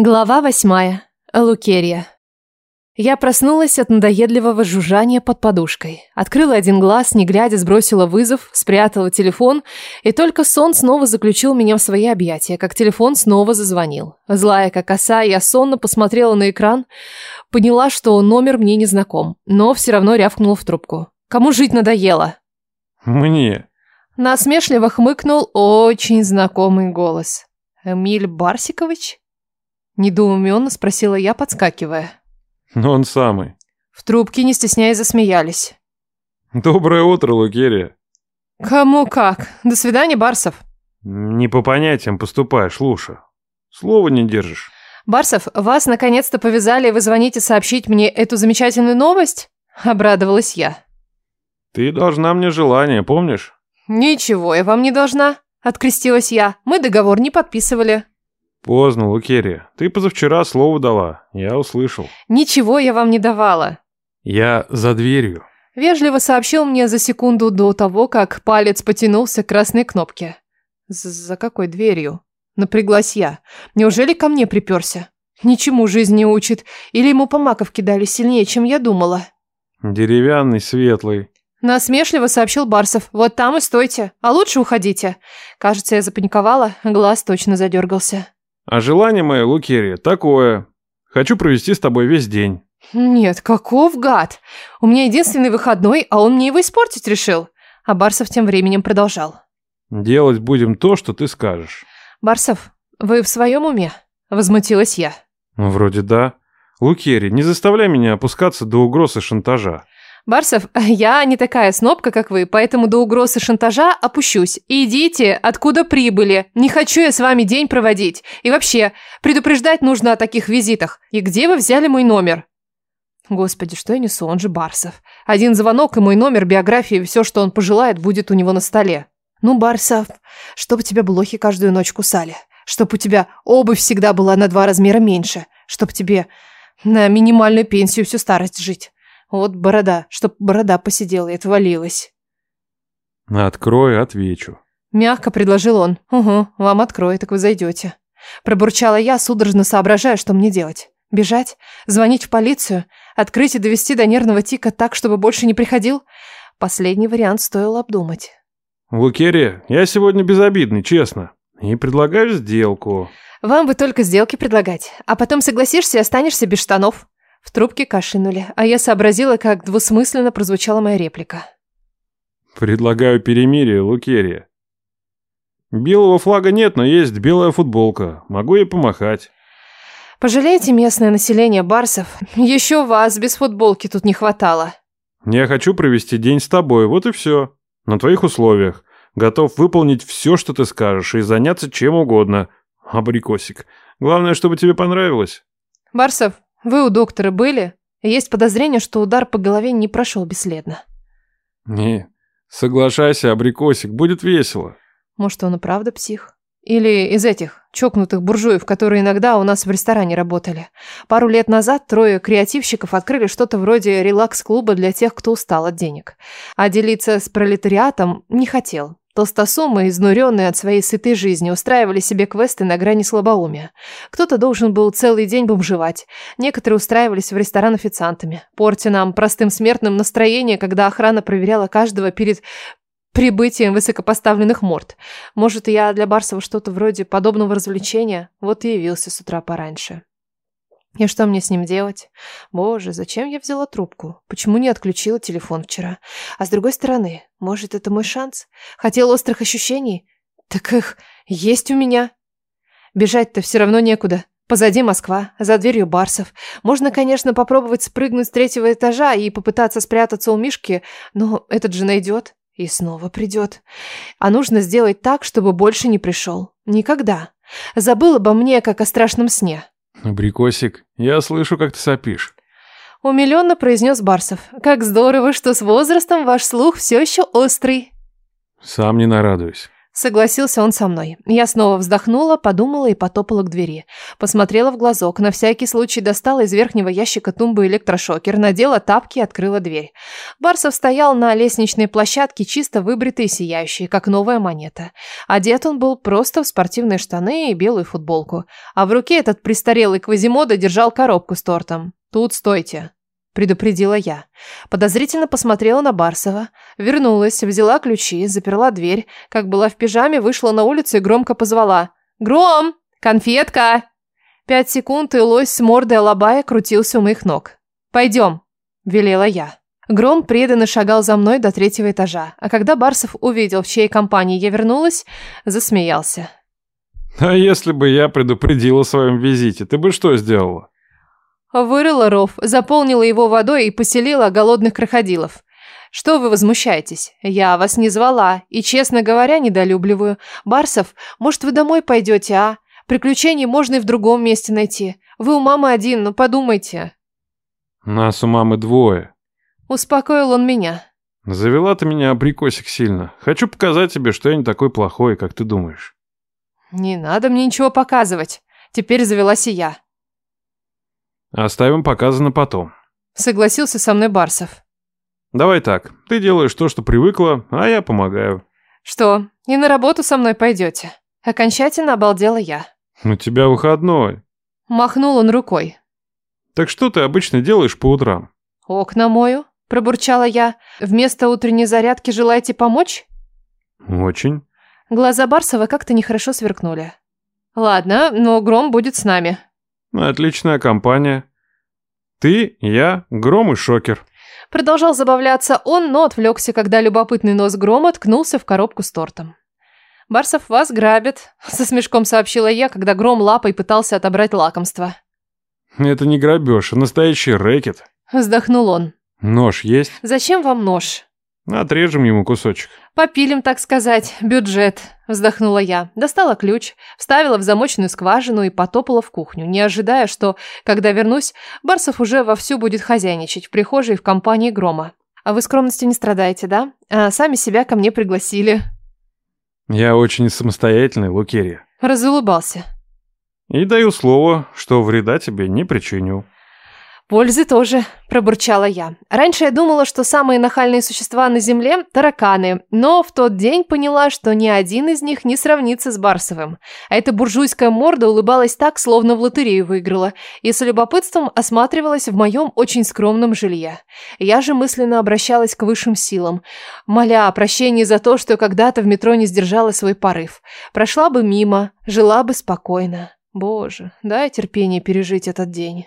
Глава восьмая. Лукерия. Я проснулась от надоедливого жужжания под подушкой. Открыла один глаз, не глядя, сбросила вызов, спрятала телефон, и только сон снова заключил меня в свои объятия, как телефон снова зазвонил. Злая как оса, я сонно посмотрела на экран, поняла, что номер мне не знаком, но все равно рявкнула в трубку. Кому жить надоело? Мне. Насмешливо хмыкнул очень знакомый голос. Эмиль Барсикович? Недоуменно спросила я, подскакивая. Ну, он самый. В трубке, не стесняясь, засмеялись. Доброе утро, Лукерия. Кому как. До свидания, Барсов. Не по понятиям поступаешь, Луша. Слова не держишь. Барсов, вас наконец-то повязали, и вы звоните сообщить мне эту замечательную новость? Обрадовалась я. Ты должна мне желание, помнишь? Ничего, я вам не должна. Открестилась я. Мы договор не подписывали. Поздно, Лукерия. Ты позавчера слово дала. Я услышал. Ничего я вам не давала. Я за дверью. Вежливо сообщил мне за секунду до того, как палец потянулся к красной кнопке. За какой дверью? Напряглась я. Неужели ко мне приперся? Ничему жизнь не учит. Или ему по маковке дали сильнее, чем я думала? Деревянный, светлый. Насмешливо сообщил Барсов. Вот там и стойте. А лучше уходите. Кажется, я запаниковала. Глаз точно задергался. А желание мое, Лукерия, такое. Хочу провести с тобой весь день. Нет, каков гад. У меня единственный выходной, а он мне его испортить решил. А Барсов тем временем продолжал. Делать будем то, что ты скажешь. Барсов, вы в своем уме? Возмутилась я. Вроде да. Лукерия, не заставляй меня опускаться до угроз и шантажа. Барсов, я не такая снобка, как вы, поэтому до угроз и шантажа опущусь. идите, откуда прибыли. Не хочу я с вами день проводить. И вообще, предупреждать нужно о таких визитах. И где вы взяли мой номер? Господи, что я несу, он же Барсов. Один звонок и мой номер, биография и все, что он пожелает, будет у него на столе. Ну, Барсов, чтоб тебя блохи каждую ночь кусали. Чтоб у тебя обувь всегда была на два размера меньше. Чтоб тебе на минимальную пенсию всю старость жить. Вот борода, чтоб борода посидела и отвалилась. Открой, отвечу. Мягко предложил он. Угу, вам открою, так вы зайдете. Пробурчала я, судорожно соображая, что мне делать. Бежать? Звонить в полицию? Открыть и довести до нервного тика так, чтобы больше не приходил? Последний вариант стоило обдумать. Лукерия, я сегодня безобидный, честно. И предлагаю сделку. Вам бы только сделки предлагать. А потом согласишься и останешься без штанов. В трубке кашлянули, а я сообразила, как двусмысленно прозвучала моя реплика. Предлагаю перемирие, Лукерия. Белого флага нет, но есть белая футболка. Могу ей помахать. Пожалейте местное население барсов. Еще вас без футболки тут не хватало. Я хочу провести день с тобой, вот и все. На твоих условиях. Готов выполнить все, что ты скажешь, и заняться чем угодно. Абрикосик. Главное, чтобы тебе понравилось. Барсов, вы у доктора были? Есть подозрение, что удар по голове не прошел бесследно. Не, соглашайся, абрикосик, будет весело. Может, он и правда псих? Или из этих чокнутых буржуев, которые иногда у нас в ресторане работали. Пару лет назад трое креативщиков открыли что-то вроде релакс-клуба для тех, кто устал от денег. А делиться с пролетариатом не хотел. Толстосумы, изнуренные от своей сытой жизни, устраивали себе квесты на грани слабоумия. Кто-то должен был целый день бомжевать. Некоторые устраивались в ресторан официантами, портя нам, простым смертным, настроение, когда охрана проверяла каждого перед прибытием высокопоставленных морд. Может, я для Барсова что-то вроде подобного развлечения, вот и явился с утра пораньше. И что мне с ним делать? Боже, зачем я взяла трубку? Почему не отключила телефон вчера? А с другой стороны, может, это мой шанс? Хотел острых ощущений? Так их есть у меня. Бежать-то все равно некуда. Позади Москва, за дверью Барсов. Можно, конечно, попробовать спрыгнуть с третьего этажа и попытаться спрятаться у Мишки, но этот же найдет и снова придет. А нужно сделать так, чтобы больше не пришел. Никогда. Забыл обо мне, как о страшном сне. Абрикосик, я слышу, как ты сопишь. Умиленно произнес Барсов. Как здорово, что с возрастом ваш слух все еще острый. Сам не нарадуюсь. Согласился он со мной. Я снова вздохнула, подумала и потопала к двери. Посмотрела в глазок, на всякий случай достала из верхнего ящика тумбы электрошокер, надела тапки и открыла дверь. Барсов стоял на лестничной площадке, чисто выбритый и сияющий, как новая монета. Одет он был просто в спортивные штаны и белую футболку. А в руке этот престарелый Квазимода держал коробку с тортом. «Тут стойте», предупредила я. Подозрительно посмотрела на Барсова, вернулась, взяла ключи, заперла дверь, как была в пижаме, вышла на улицу и громко позвала. «Гром! Конфетка!» Пять секунд, и лось с мордой алабая крутился у моих ног. «Пойдем», – велела я. Гром преданно шагал за мной до третьего этажа, а когда Барсов увидел, в чьей компании я вернулась, засмеялся. «А если бы я предупредила о своем визите, ты бы что сделала?» Вырыла ров, заполнила его водой и поселила голодных крокодилов. Что вы возмущаетесь? Я вас не звала и, честно говоря, недолюбливаю. Барсов, может, вы домой пойдете, а? Приключений можно и в другом месте найти. Вы у мамы один, но подумайте. Нас у мамы двое. Успокоил он меня. Завела ты меня, абрикосик, сильно. Хочу показать тебе, что я не такой плохой, как ты думаешь. Не надо мне ничего показывать. Теперь завелась и я. Оставим показано потом. Согласился со мной Барсов. Давай так, ты делаешь то, что привыкла, а я помогаю. Что, и на работу со мной пойдете? Окончательно обалдела я. У тебя выходной. Махнул он рукой. Так что ты обычно делаешь по утрам? Окна мою, пробурчала я. Вместо утренней зарядки желаете помочь? Очень. Глаза Барсова как-то нехорошо сверкнули. Ладно, но Гром будет с нами. Отличная компания. Ты, я, Гром и Шокер. Продолжал забавляться он, но отвлекся, когда любопытный нос Грома ткнулся в коробку с тортом. «Барсов вас грабит», — со смешком сообщила я, когда Гром лапой пытался отобрать лакомство. «Это не грабеж, а настоящий рэкет», — вздохнул он. «Нож есть?» «Зачем вам нож?» Отрежем ему кусочек. Попилим, так сказать, бюджет, вздохнула я. Достала ключ, вставила в замочную скважину и потопала в кухню, не ожидая, что, когда вернусь, Барсов уже вовсю будет хозяйничать в прихожей в компании Грома. А вы скромностью не страдаете, да? А сами себя ко мне пригласили. Я очень самостоятельный, Лукерия. Разулыбался. И даю слово, что вреда тебе не причиню. «Пользы тоже», – пробурчала я. Раньше я думала, что самые нахальные существа на Земле – тараканы, но в тот день поняла, что ни один из них не сравнится с Барсовым. А эта буржуйская морда улыбалась так, словно в лотерею выиграла, и с любопытством осматривалась в моем очень скромном жилье. Я же мысленно обращалась к высшим силам, моля о прощении за то, что когда-то в метро не сдержала свой порыв. Прошла бы мимо, жила бы спокойно. Боже, дай терпение пережить этот день.